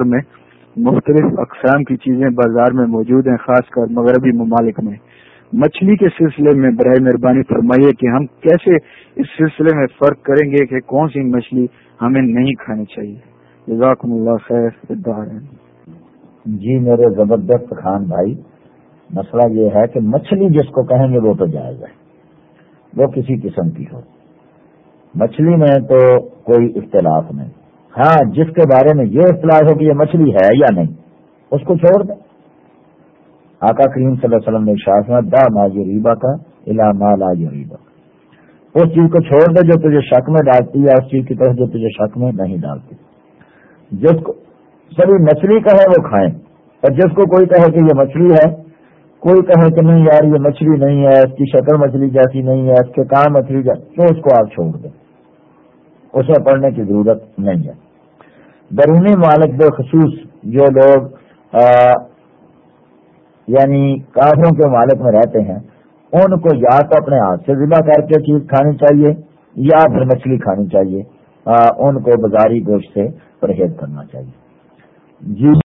دور میں مختلف اقسام کی چیزیں بازار میں موجود ہیں، خاص کر مغربی ممالک میں۔ مچھلی کے سلسلے میں برائے مہربانی فرمائیے کہ ہم کیسے اس سلسلے میں فرق کریں گے کہ کون سی مچھلی ہمیں نہیں کھانی چاہیے۔ جزاکم اللہ خیر جی میرے زبردست خان بھائی، مسئلہ یہ ہے کہ مچھلی جس کو کہیں گے وہ تو جائز ہے، وہ کسی قسم کی ہو۔ مچھلی میں تو کوئی اختلاف نہیں۔ ہاں جس کے بارے میں یہ اختلاف ہو کہ یہ مچھلی ہے یا نہیں، اس کو چھوڑ دیں۔ آقا کریم صلی اللہ علیہ وسلم نے شاخ میں دا ما ریبا کا الا ما لا ریبا اس چیز کو چھوڑ دے جو تجھے شک میں ڈالتی ہے، اس چیز کی طرف جو تجھے شک میں نہیں ڈالتی۔ جس کو سبھی مچھلی کا ہے وہ کھائیں۔ اور جس کو کوئی کہے کہ یہ مچھلی ہے، کوئی کہے کہ نہیں یار، یہ مچھلی نہیں ہے، اس کی شکل مچھلی جیسی نہیں ہے، اس کے کام مچھلی جیسی، تو اس کو آپ چھوڑ دیں۔ اسے پڑھنے کی ضرورت نہیں ہے۔ بیرونی مالک بخصوص جو لوگ یعنی کافروں کے مالک میں رہتے ہیں، ان کو یا تو اپنے ہاتھ سے ذبح کر کے چیز کھانی چاہیے، یا پھر مچھلی کھانی چاہیے۔ ان کو بازاری گوشت سے پرہیز کرنا چاہیے۔ جی۔